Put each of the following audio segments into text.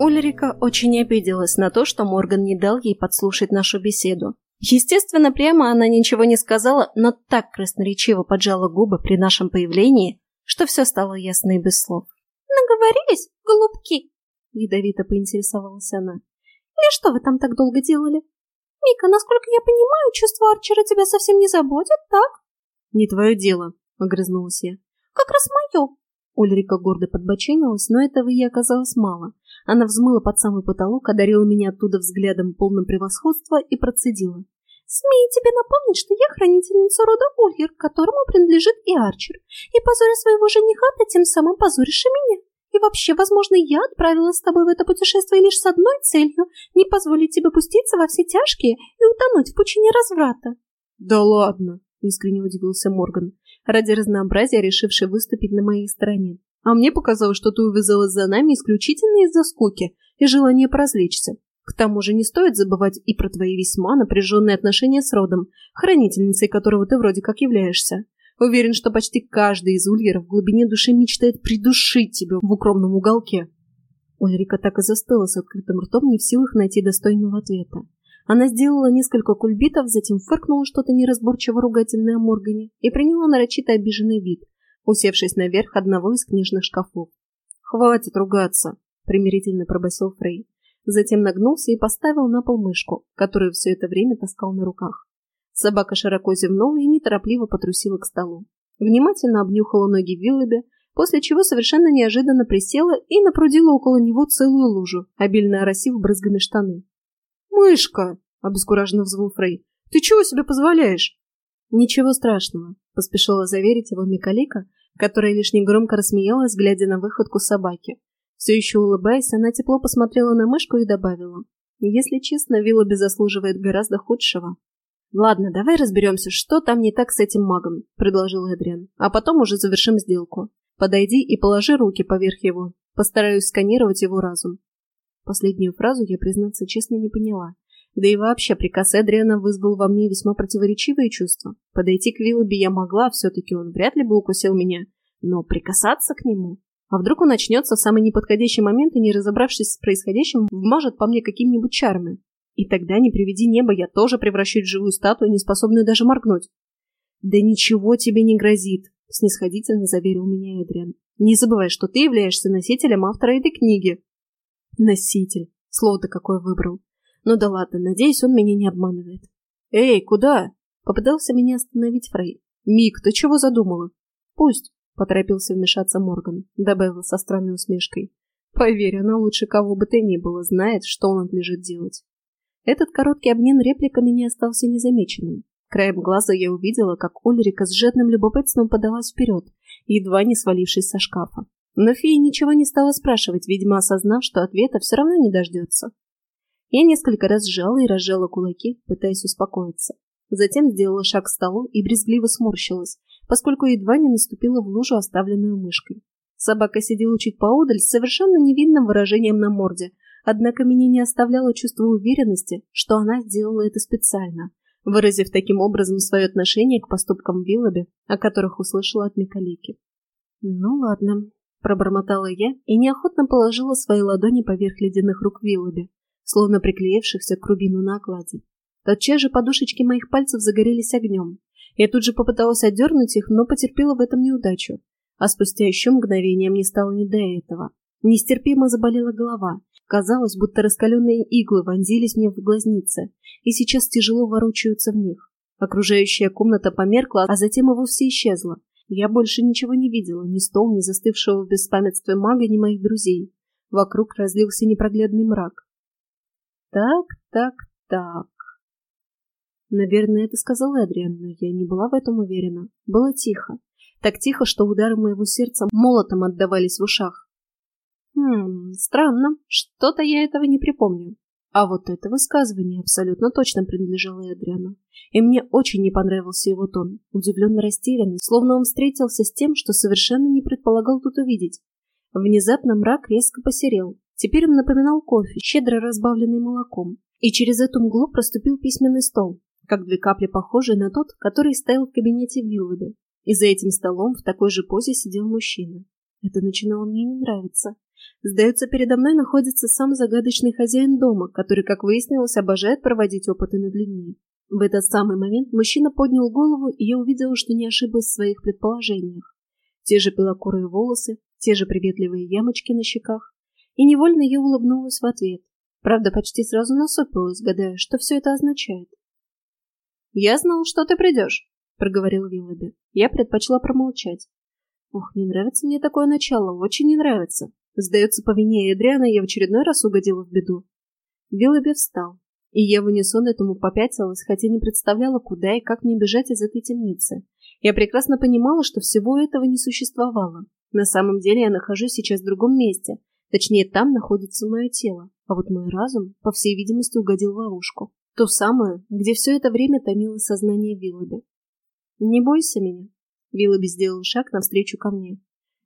Ульрика очень обиделась на то, что Морган не дал ей подслушать нашу беседу. Естественно, прямо она ничего не сказала, но так красноречиво поджала губы при нашем появлении, что все стало ясно и без слов. «Наговорились, голубки?» — ядовито поинтересовалась она. «Или что вы там так долго делали? Мика, насколько я понимаю, чувство Арчера тебя совсем не заботит, так?» «Не твое дело», — огрызнулась я. «Как раз мое», Ульрика гордо подбоченилась, но этого ей оказалось мало. Она взмыла под самый потолок, одарила меня оттуда взглядом полным превосходства и процедила. «Смею тебе напомнить, что я хранительница рода Ульер, которому принадлежит и Арчер, и позоря своего жениха ты тем самым позоришь и меня. И вообще, возможно, я отправилась с тобой в это путешествие лишь с одной целью — не позволить тебе пуститься во все тяжкие и утонуть в пучине разврата». «Да ладно!» — искренне удивился Морган, ради разнообразия решивший выступить на моей стороне. «А мне показалось, что ты увязалась за нами исключительно из-за скуки и желания поразвлечься. К тому же не стоит забывать и про твои весьма напряженные отношения с родом, хранительницей которого ты вроде как являешься. Уверен, что почти каждый из ульеров в глубине души мечтает придушить тебя в укромном уголке». Ульрика так и застыла с открытым ртом, не в силах найти достойного ответа. Она сделала несколько кульбитов, затем фыркнула что-то неразборчиво ругательное Моргане и приняла нарочито обиженный вид, усевшись наверх одного из книжных шкафов. «Хватит ругаться!» — примирительно пробасил Фрей. Затем нагнулся и поставил на пол мышку, которую все это время таскал на руках. Собака широко зевнула и неторопливо потрусила к столу. Внимательно обнюхала ноги Виллоби, после чего совершенно неожиданно присела и напрудила около него целую лужу, обильно оросив брызгами штаны. «Мышка!» — обескураженно взвыл Фрей. «Ты чего себе позволяешь?» «Ничего страшного», — поспешила заверить его Микалика, которая лишь негромко рассмеялась, глядя на выходку собаки. Все еще улыбаясь, она тепло посмотрела на мышку и добавила. «Если честно, Вилла заслуживает гораздо худшего». «Ладно, давай разберемся, что там не так с этим магом», — предложил Эдриан. «А потом уже завершим сделку. Подойди и положи руки поверх его. Постараюсь сканировать его разум. Последнюю фразу я, признаться честно, не поняла. Да и вообще приказ Эдриана вызвал во мне весьма противоречивые чувства. Подойти к Виллоби я могла, все-таки он вряд ли бы укусил меня. Но прикасаться к нему? А вдруг он начнется в самый неподходящий момент и, не разобравшись с происходящим, вмажет по мне какими-нибудь чарами? И тогда, не приведи небо, я тоже превращусь в живую статую, не способную даже моргнуть. «Да ничего тебе не грозит», — снисходительно заверил меня Эдриан. «Не забывай, что ты являешься носителем автора этой книги». Носитель. Слово-то какое выбрал. Ну да ладно, надеюсь, он меня не обманывает. Эй, куда? Попытался меня остановить Фрей. Мик, ты чего задумала? Пусть, поторопился вмешаться Морган, добавил со странной усмешкой. Поверь, она лучше кого бы ты ни было знает, что он надлежит делать. Этот короткий обмен репликами не остался незамеченным. Краем глаза я увидела, как Ульрика с жадным любопытством подалась вперед, едва не свалившись со шкафа. Но фея ничего не стала спрашивать, видимо, осознав, что ответа все равно не дождется. Я несколько раз сжала и разжала кулаки, пытаясь успокоиться. Затем сделала шаг к столу и брезгливо сморщилась, поскольку едва не наступила в лужу, оставленную мышкой. Собака сидела чуть поодаль с совершенно невинным выражением на морде, однако меня не оставляло чувство уверенности, что она сделала это специально, выразив таким образом свое отношение к поступкам Виллоби, о которых услышала от Микалики. Ну ладно, Пробормотала я и неохотно положила свои ладони поверх ледяных рук Виллоби, словно приклеившихся к рубину на окладе. Тотчас же подушечки моих пальцев загорелись огнем. Я тут же попыталась отдернуть их, но потерпела в этом неудачу. А спустя еще мгновение мне стало не до этого. Нестерпимо заболела голова. Казалось, будто раскаленные иглы вонзились мне в глазницы, и сейчас тяжело ворочаются в них. Окружающая комната померкла, а затем и вовсе исчезла. Я больше ничего не видела, ни стол, ни застывшего в беспамятстве мага, ни моих друзей. Вокруг разлился непроглядный мрак. Так, так, так. Наверное, это сказал Эдриан, но я не была в этом уверена. Было тихо. Так тихо, что удары моего сердца молотом отдавались в ушах. Хм, странно. Что-то я этого не припомню. А вот это высказывание абсолютно точно принадлежало Эдриану. И мне очень не понравился его тон, удивленно растерянный, словно он встретился с тем, что совершенно не предполагал тут увидеть. Внезапно мрак резко посерел. Теперь он напоминал кофе, щедро разбавленный молоком. И через эту мглу проступил письменный стол, как две капли похожие на тот, который стоял в кабинете Виллоби. И за этим столом в такой же позе сидел мужчина. Это начинало мне не нравиться. Сдается, передо мной находится сам загадочный хозяин дома, который, как выяснилось, обожает проводить опыты над людьми. В этот самый момент мужчина поднял голову, и я увидела, что не ошиблась в своих предположениях. Те же белокурые волосы, те же приветливые ямочки на щеках. И невольно я улыбнулась в ответ. Правда, почти сразу насупилась, гадая, что все это означает. «Я знал, что ты придешь», — проговорил Виллоби. Я предпочла промолчать. Ох, не нравится мне такое начало, очень не нравится. Сдается, по вине Эдриана я в очередной раз угодила в беду. Виллоби встал, и я в унисон этому попятилась, хотя не представляла, куда и как мне бежать из этой темницы. Я прекрасно понимала, что всего этого не существовало. На самом деле я нахожусь сейчас в другом месте, точнее, там находится мое тело, а вот мой разум, по всей видимости, угодил в ловушку. Ту самую, где все это время томило сознание Виллоби. «Не бойся меня», Виллоби сделал шаг навстречу ко мне.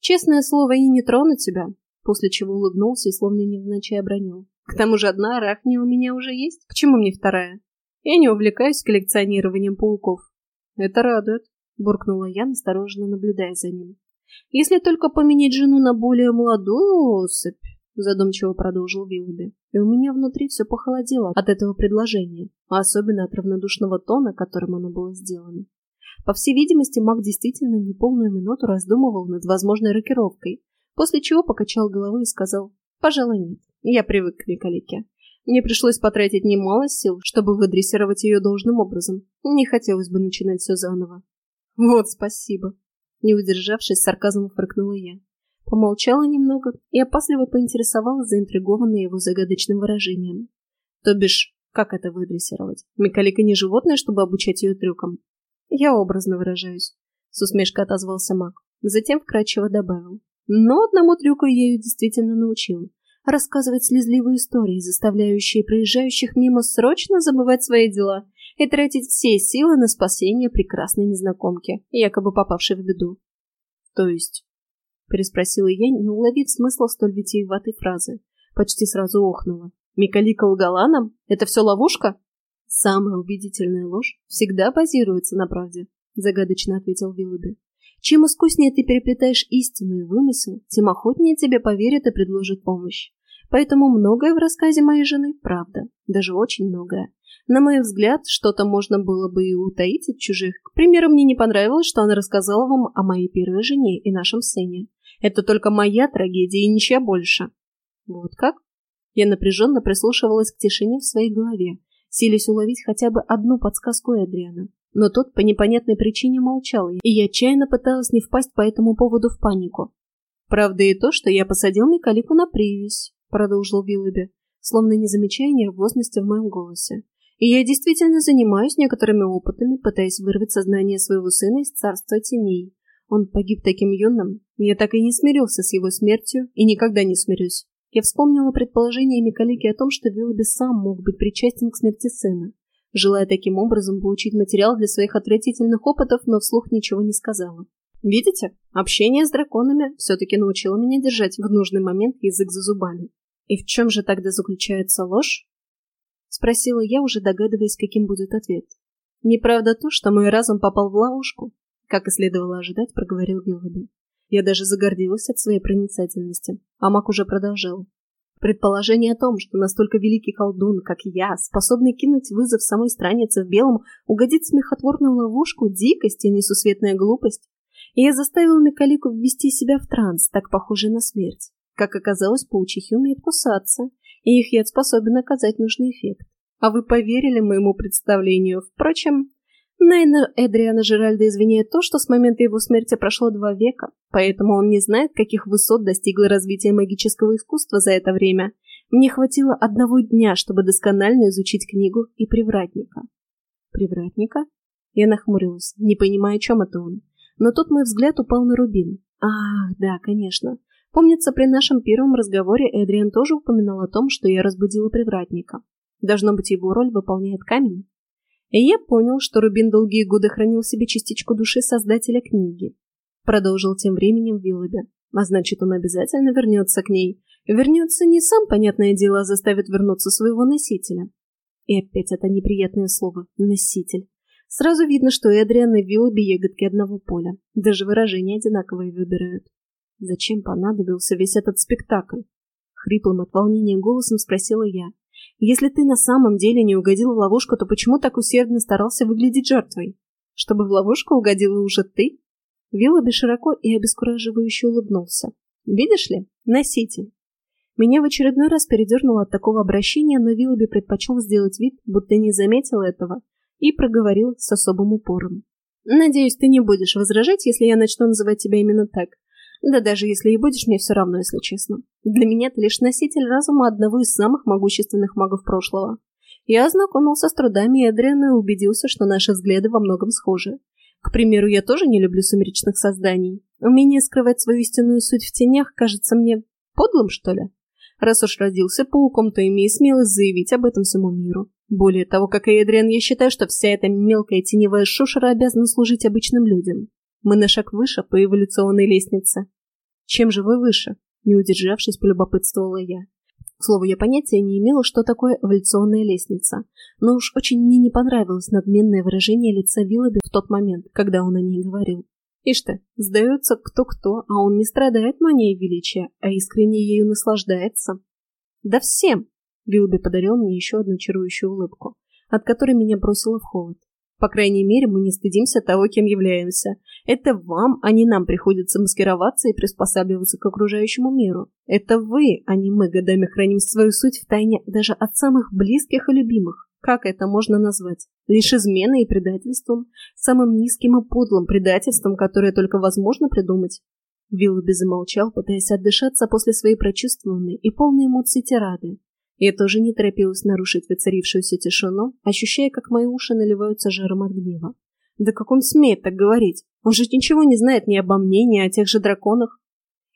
«Честное слово, и не трону тебя», после чего улыбнулся и словно невзначай обронил. «К тому же одна арахния у меня уже есть. К чему мне вторая? Я не увлекаюсь коллекционированием пауков». «Это радует», — буркнула я, настороженно наблюдая за ним. «Если только поменять жену на более молодую особь», — задумчиво продолжил Виллоби. И у меня внутри все похолодело от этого предложения, а особенно от равнодушного тона, которым оно было сделано. По всей видимости, маг действительно неполную минуту раздумывал над возможной рокировкой, после чего покачал головой и сказал «Пожалуй, нет, я привык к Викалике. Мне пришлось потратить немало сил, чтобы выдрессировать ее должным образом. Не хотелось бы начинать все заново». «Вот спасибо!» Не удержавшись, сарказмом фыркнула я. Помолчала немного и опасливо поинтересовалась, заинтригованная его загадочным выражением. То бишь, как это выдрессировать? Микалика не животное, чтобы обучать ее трюкам. Я образно выражаюсь, с усмешкой отозвался маг. Затем вкрадчиво добавил. Но одному трюку я ее действительно научил. Рассказывать слезливые истории, заставляющие проезжающих мимо срочно забывать свои дела и тратить все силы на спасение прекрасной незнакомки, якобы попавшей в беду. То есть? Переспросила я, не уловив смысла столь витиеватой фразы. Почти сразу охнула. Микалика лгала нам? Это все ловушка? «Самая убедительная ложь всегда базируется на правде», — загадочно ответил Виллоби. «Чем искуснее ты переплетаешь истину и вымысел, тем охотнее тебе поверят и предложат помощь. Поэтому многое в рассказе моей жены – правда, даже очень многое. На мой взгляд, что-то можно было бы и утаить от чужих. К примеру, мне не понравилось, что она рассказала вам о моей первой жене и нашем сыне. Это только моя трагедия и ничья больше». «Вот как?» Я напряженно прислушивалась к тишине в своей голове, силясь уловить хотя бы одну подсказку Эдриана. Но тот по непонятной причине молчал, и я отчаянно пыталась не впасть по этому поводу в панику. «Правда и то, что я посадил Микалику на привязь», — продолжил Виллоби, словно не замечая нервозности в моем голосе. «И я действительно занимаюсь некоторыми опытами, пытаясь вырвать сознание своего сына из царства теней. Он погиб таким юным, я так и не смирился с его смертью и никогда не смирюсь. Я вспомнила предположение Микалики о том, что Виллоби сам мог быть причастен к смерти сына, желая таким образом получить материал для своих отвратительных опытов, но вслух ничего не сказала. Видите, общение с драконами все-таки научило меня держать в нужный момент язык за зубами. И в чем же тогда заключается ложь? Спросила я, уже догадываясь, каким будет ответ. Неправда то, что мой разум попал в ловушку, как и следовало ожидать, проговорил Виллоби. Я даже загордилась от своей проницательности, а маг уже продолжал. Предположение о том, что настолько великий колдун, как я, способный кинуть вызов самой странице в белом, угодит в смехотворную ловушку, дикость и несусветная глупость, и я заставил Микалику ввести себя в транс, так похожий на смерть. Как оказалось, паучихи умеют кусаться, и их яд способен оказать нужный эффект. А вы поверили моему представлению? Впрочем, Нейна Эдриана Жеральда извиняет то, что с момента его смерти прошло два века, поэтому он не знает, каких высот достигло развитие магического искусства за это время. Мне хватило одного дня, чтобы досконально изучить книгу и привратника. Привратника? Я нахмурилась, не понимая, о чем это он. Но тут мой взгляд упал на Рубин. Ах, да, конечно. Помнится, при нашем первом разговоре Эдриан тоже упоминал о том, что я разбудила привратника. Должно быть, его роль выполняет камень. И я понял, что Рубин долгие годы хранил себе частичку души создателя книги. Продолжил тем временем Виллоби. А значит, он обязательно вернется к ней. Вернется не сам, понятное дело, а заставит вернуться своего носителя. И опять это неприятное слово «носитель». Сразу видно, что Эдриан и Виллоби ягодки одного поля. Даже выражения одинаковые выбирают. Зачем понадобился весь этот спектакль? Хриплым от волнения голосом спросила я. Если ты на самом деле не угодил в ловушку, то почему так усердно старался выглядеть жертвой? Чтобы в ловушку угодила уже ты? Виллоби широко и обескураживающе улыбнулся. Видишь ли, носитель. Меня в очередной раз передернуло от такого обращения, но Виллоби предпочел сделать вид, будто не заметил этого, и проговорил с особым упором. «Надеюсь, ты не будешь возражать, если я начну называть тебя именно так. Да даже если и будешь, мне все равно, если честно. Для меня ты лишь носитель разума одного из самых могущественных магов прошлого. Я ознакомился с трудами Эдриана и убедился, что наши взгляды во многом схожи. К примеру, я тоже не люблю сумеречных созданий. Умение скрывать свою истинную суть в тенях кажется мне подлым, что ли? Раз уж родился пауком, то имею смелость заявить об этом всему миру. Более того, как и Эдриан, я считаю, что вся эта мелкая теневая шушера обязана служить обычным людям. Мы на шаг выше по эволюционной лестнице. Чем же вы выше? Не удержавшись, полюбопытствовала я. К слову, я понятия не имела, что такое эволюционная лестница, но уж очень мне не понравилось надменное выражение лица Виллоби в тот момент, когда он о ней говорил. Ишь ты, сдается кто-кто, а он не страдает манией величия, а искренне ею наслаждается. Да всем! Виллоби подарил мне еще одну чарующую улыбку, от которой меня бросило в холод. По крайней мере, мы не стыдимся того, кем являемся. Это вам, а не нам приходится маскироваться и приспосабливаться к окружающему миру. Это вы, а не мы, годами храним свою суть в тайне даже от самых близких и любимых. Как это можно назвать? Лишь изменой и предательством? Самым низким и подлым предательством, которое только возможно придумать? Виллоби замолчал, пытаясь отдышаться после своей прочувствованной и полной эмоций тирады. Я тоже не торопилась нарушить воцарившуюся тишину, ощущая, как мои уши наливаются жаром от гнева. Да как он смеет так говорить? Он же ничего не знает ни обо мне, ни о тех же драконах.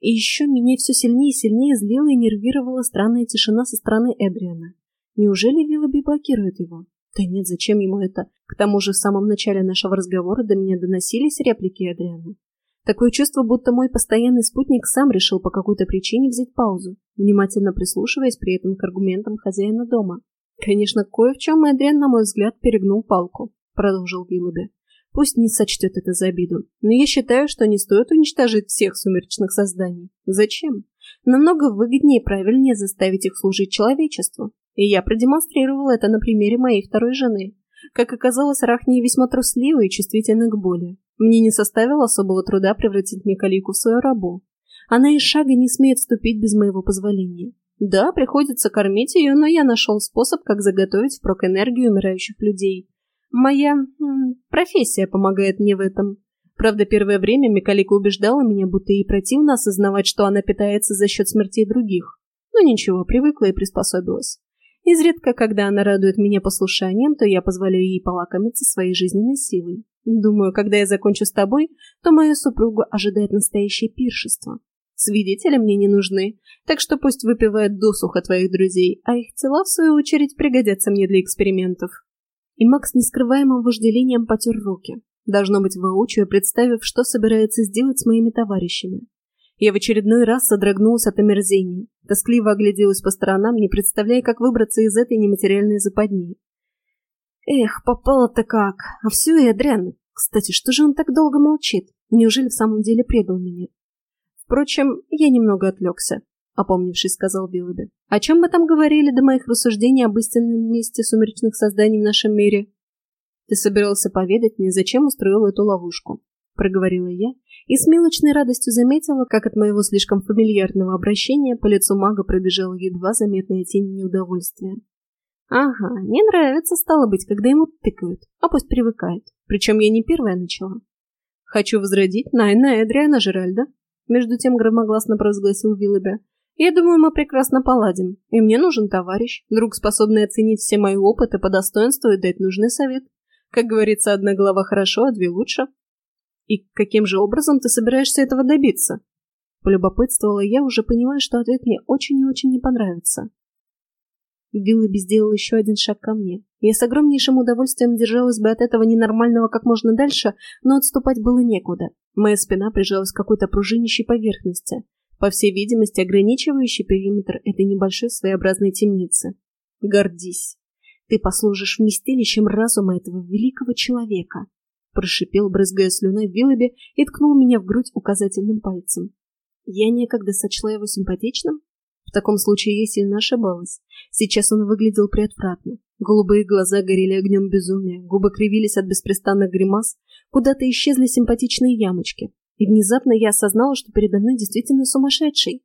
И еще меня все сильнее и сильнее злила и нервировала странная тишина со стороны Эдриана. Неужели Виллоби блокирует его? Да нет, зачем ему это? К тому же в самом начале нашего разговора до меня доносились реплики Эдриана. Такое чувство, будто мой постоянный спутник сам решил по какой-то причине взять паузу, внимательно прислушиваясь при этом к аргументам хозяина дома. Конечно, кое в чем Эдриан, на мой взгляд, перегнул палку, продолжил Виллоби. Пусть не сочтет это за обиду, но я считаю, что не стоит уничтожить всех сумеречных созданий. Зачем? Намного выгоднее и правильнее заставить их служить человечеству. И я продемонстрировал это на примере моей второй жены. Как оказалось, Рахни весьма трусливы и чувствительны к боли. Мне не составило особого труда превратить Микалику в свою рабу. Она и шага не смеет ступить без моего позволения. Да, приходится кормить ее, но я нашел способ, как заготовить впрок энергию умирающих людей. Моя м, профессия помогает мне в этом. Правда, первое время Микалика убеждала меня, будто ей противно осознавать, что она питается за счет смертей других. Но ничего, привыкла и приспособилась. Изредка, когда она радует меня послушанием, то я позволяю ей полакомиться своей жизненной силой. Думаю, когда я закончу с тобой, то мою супругу ожидает настоящее пиршество. Свидетели мне не нужны, так что пусть выпивают досуха твоих друзей, а их тела, в свою очередь, пригодятся мне для экспериментов. И Макс нескрываемым вожделением потер руки, должно быть воочию представив, что собирается сделать с моими товарищами. Я в очередной раз содрогнулась от омерзения, тоскливо огляделась по сторонам, не представляя, как выбраться из этой нематериальной западни. Эх, попало-то как! А все и Адриан. Кстати, что же он так долго молчит? Неужели в самом деле предал меня? Впрочем, я немного отвлекся, опомнившись, сказал Виллоби. О чем мы там говорили до моих рассуждений об истинном месте сумеречных созданий в нашем мире? Ты собирался поведать мне, зачем устроил эту ловушку? Проговорила я и с мелочной радостью заметила, как от моего слишком фамильярного обращения по лицу мага пробежала едва заметная тень неудовольствия. Ага, не нравится, стало быть, когда ему тыкают, а пусть привыкает. Причем я не первая начала. Хочу возродить Найна Эдриана Жеральда. Между тем громогласно провозгласил Виллоби. Я думаю, мы прекрасно поладим, и мне нужен товарищ, друг, способный оценить все мои опыты по достоинству и дать нужный совет. Как говорится, одна голова хорошо, а две лучше. «И каким же образом ты собираешься этого добиться?» Полюбопытствовала я, уже понимая, что ответ мне очень и очень не понравится. Виллоби сделал еще один шаг ко мне. Я с огромнейшим удовольствием держалась бы от этого ненормального как можно дальше, но отступать было некуда. Моя спина прижалась к какой-то пружинищей поверхности, по всей видимости, ограничивающий периметр этой небольшой своеобразной темницы. Гордись. Ты послужишь вместилищем разума этого великого человека прошипел, брызгая слюной в Виллобе и ткнул меня в грудь указательным пальцем. Я некогда сочла его симпатичным? В таком случае я сильно ошибалась. Сейчас он выглядел приотвратно. Голубые глаза горели огнем безумия, губы кривились от беспрестанных гримас, куда-то исчезли симпатичные ямочки. И внезапно я осознала, что передо мной действительно сумасшедший.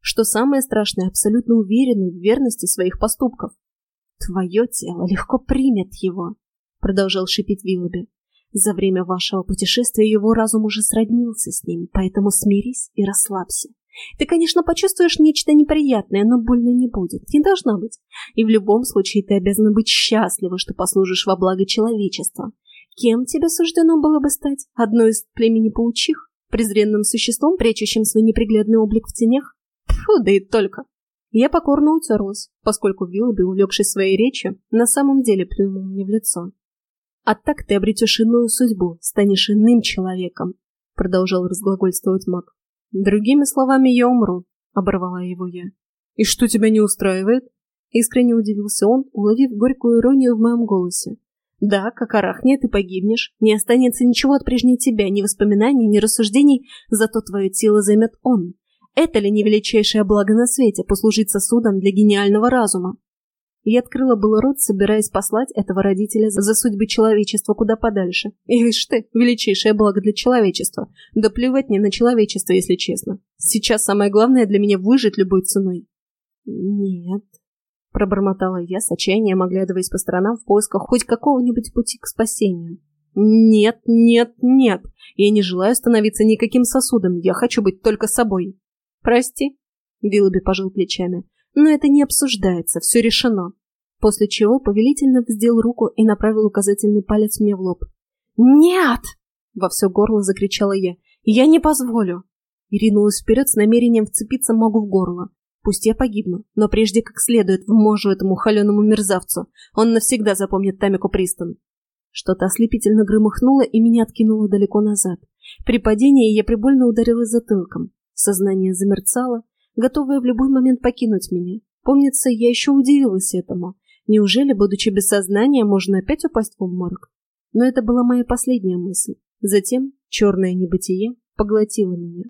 Что самое страшное, абсолютно уверенный в верности своих поступков. «Твое тело легко примет его», — продолжал шипеть Виллоби. «За время вашего путешествия его разум уже сроднился с ним, поэтому смирись и расслабься. Ты, конечно, почувствуешь нечто неприятное, но больно не будет, не должно быть. И в любом случае ты обязана быть счастлива, что послужишь во благо человечества. Кем тебе суждено было бы стать? Одной из племени паучих? Презренным существом, прячущим свой неприглядный облик в тенях? Фу, да и только. Я покорно утерлась, поскольку Виллоби, увлекшись своей речью, на самом деле плюнул мне в лицо. «А так ты обретешь иную судьбу, станешь иным человеком», — продолжал разглагольствовать маг. «Другими словами, я умру», — оборвала его я. «И что тебя не устраивает?» Искренне удивился он, уловив горькую иронию в моем голосе. «Да, как арахния, ты погибнешь. Не останется ничего от прежней тебя, ни воспоминаний, ни рассуждений, зато твое тело займет он. Это ли не величайшее благо на свете — послужить сосудом для гениального разума? Я открыла было рот, собираясь послать этого родителя за судьбы человечества куда подальше. И видишь ты, величайшее благо для человечества. Да плевать мне на человечество, если честно. Сейчас самое главное для меня выжить любой ценой. Нет, пробормотала я с отчаянием, оглядываясь по сторонам в поисках хоть какого-нибудь пути к спасению. Нет, нет, нет. Я не желаю становиться никаким сосудом. Я хочу быть только собой. «Прости», — Виллоби пожал плечами, — «но это не обсуждается, все решено». После чего повелительно вздел руку и направил указательный палец мне в лоб. «Нет!» — во все горло закричала я. «Я не позволю!» И ринулась вперед с намерением вцепиться магу в горло. Пусть я погибну, но прежде как следует вможу этому холеному мерзавцу. Он навсегда запомнит Тамику Пристон. Что-то ослепительно громыхнуло и меня откинуло далеко назад. При падении я прибольно ударилась затылком. Сознание замерцало, готовое в любой момент покинуть меня. Помнится, я еще удивилась этому. Неужели, будучи без сознания, можно опять упасть в обморок? Но это была моя последняя мысль. Затем черное небытие поглотило меня.